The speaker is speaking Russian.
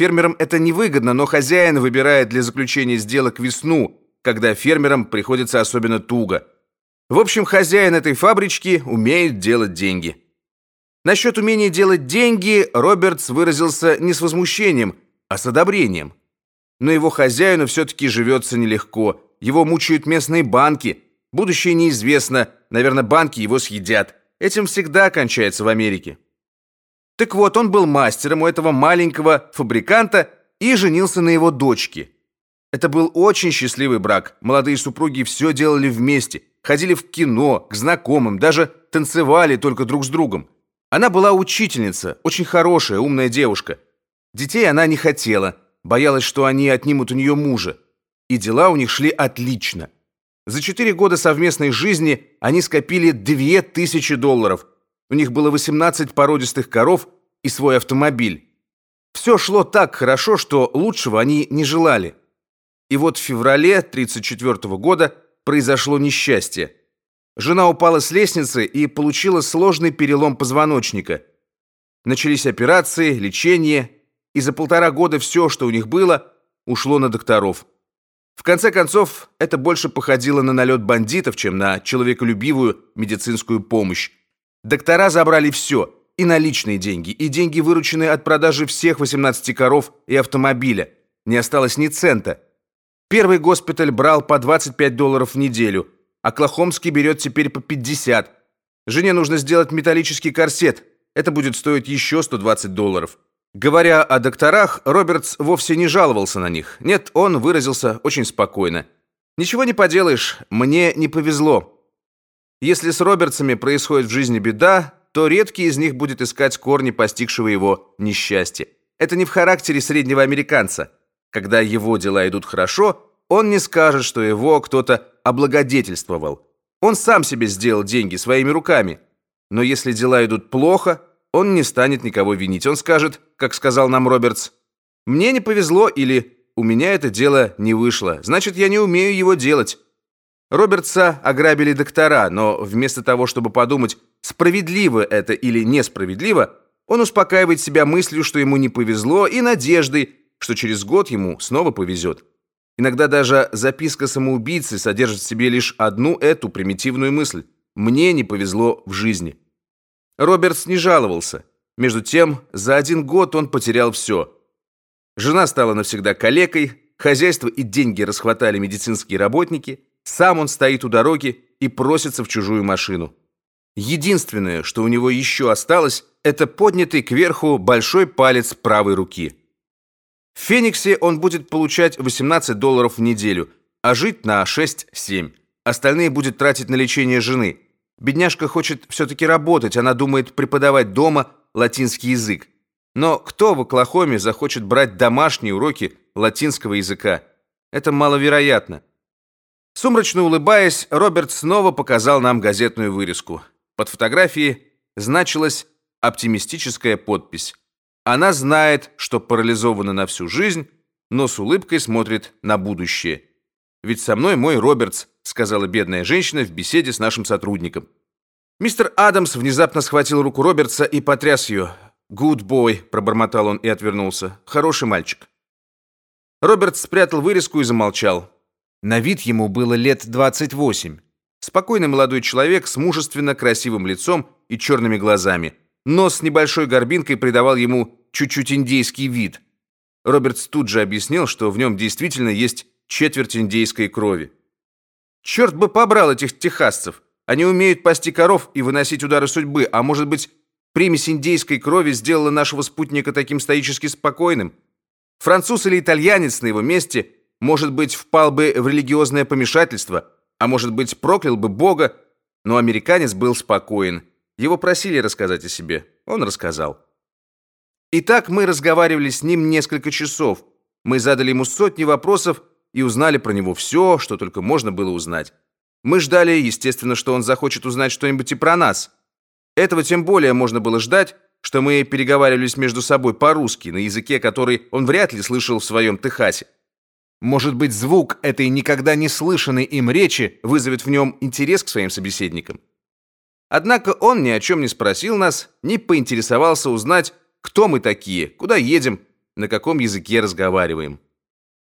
Фермерам это невыгодно, но хозяин выбирает для заключения сделок весну, когда фермерам приходится особенно туго. В общем, хозяин этой фабрички умеет делать деньги. Насчет умения делать деньги Робертс выразился не с возмущением, а с одобрением. Но его хозяину все-таки живется нелегко. Его мучают местные банки. Будущее неизвестно. Наверное, банки его съедят. Этим всегда кончается в Америке. Так вот, он был мастером у этого маленького фабриканта и женился на его дочке. Это был очень счастливый брак. Молодые супруги все делали вместе. Ходили в кино, к знакомым, даже танцевали только друг с другом. Она была учительница, очень хорошая, умная девушка. Детей она не хотела, боялась, что они отнимут у нее мужа. И дела у них шли отлично. За четыре года совместной жизни они скопили две тысячи долларов. У них было 18 породистых коров и свой автомобиль. Все шло так хорошо, что лучшего они не желали. И вот в феврале 1934 года произошло несчастье. Жена упала с лестницы и получила сложный перелом позвоночника. Начались операции, лечение, и за полтора года все, что у них было, ушло на докторов. В конце концов, это больше походило на налет бандитов, чем на человеколюбивую медицинскую помощь. Доктора забрали все, и наличные деньги, и деньги, вырученные от продажи всех 18 коров и автомобиля. Не осталось ни цента. Первый госпиталь брал по 25 долларов в неделю – Оклахомский берет теперь по 50. Жене нужно сделать металлический корсет. Это будет стоить еще 120 долларов. Говоря о докторах, Робертс вовсе не жаловался на них. Нет, он выразился очень спокойно. Ничего не поделаешь, мне не повезло. Если с Робертсами происходит в жизни беда, то редкий из них будет искать корни постигшего его несчастья. Это не в характере среднего американца. Когда его дела идут хорошо, он не скажет, что его кто-то облагодетельствовал. Он сам себе сделал деньги своими руками. Но если дела идут плохо, он не станет никого винить. Он скажет, как сказал нам Робертс, «Мне не повезло» или «У меня это дело не вышло, значит, я не умею его делать». Робертса ограбили доктора, но вместо того, чтобы подумать, справедливо это или несправедливо, он успокаивает себя мыслью, что ему не повезло, и надеждой, что через год ему снова повезет. Иногда даже записка самоубийцы содержит в себе лишь одну эту примитивную мысль: мне не повезло в жизни. Робертс не жаловался. Между тем, за один год он потерял все. Жена стала навсегда калекой, хозяйство и деньги расхватали медицинские работники, сам он стоит у дороги и просится в чужую машину. Единственное, что у него еще осталось, это поднятый кверху большой палец правой руки. В Фениксе он будет получать 18 долларов в неделю, а жить на 6-7. Остальные будет тратить на лечение жены. Бедняжка хочет все-таки работать, она думает преподавать дома латинский язык. Но кто в Оклахоме захочет брать домашние уроки латинского языка? Это маловероятно. Сумрачно улыбаясь, Роберт снова показал нам газетную вырезку. Под фотографией значилась оптимистическая подпись. Она знает, что парализована на всю жизнь, но с улыбкой смотрит на будущее. Ведь со мной мой Робертс, сказала бедная женщина в беседе с нашим сотрудником. Мистер Адамс внезапно схватил руку Робертса и потряс ее. "Good boy", пробормотал он и отвернулся. "Хороший мальчик". Роберт спрятал вырезку и замолчал. На вид ему было лет 28. Спокойный молодой человек с мужественно красивым лицом и черными глазами. Нос с небольшой горбинкой придавал ему чуть-чуть индейский вид. Робертс тут же объяснил, что в нем действительно есть четверть индейской крови. Черт бы побрал этих техасцев. Они умеют пасти коров и выносить удары судьбы, а может быть, примесь индейской крови сделала нашего спутника таким стоически спокойным. Француз или итальянец на его месте, может быть, впал бы в религиозное помешательство, а может быть, проклял бы Бога, но американец был спокоен. Его просили рассказать о себе. Он рассказал. Итак, мы разговаривали с ним несколько часов. Мы задали ему сотни вопросов и узнали про него все, что только можно было узнать. Мы ждали, естественно, что он захочет узнать что-нибудь и про нас. Этого тем более можно было ждать, что мы переговаривались между собой по-русски, на языке, который он вряд ли слышал в своем Техасе. Может быть, звук этой никогда не слышанной им речи вызовет в нем интерес к своим собеседникам. Однако он ни о чем не спросил нас, не поинтересовался узнать, кто мы такие, куда едем, на каком языке разговариваем.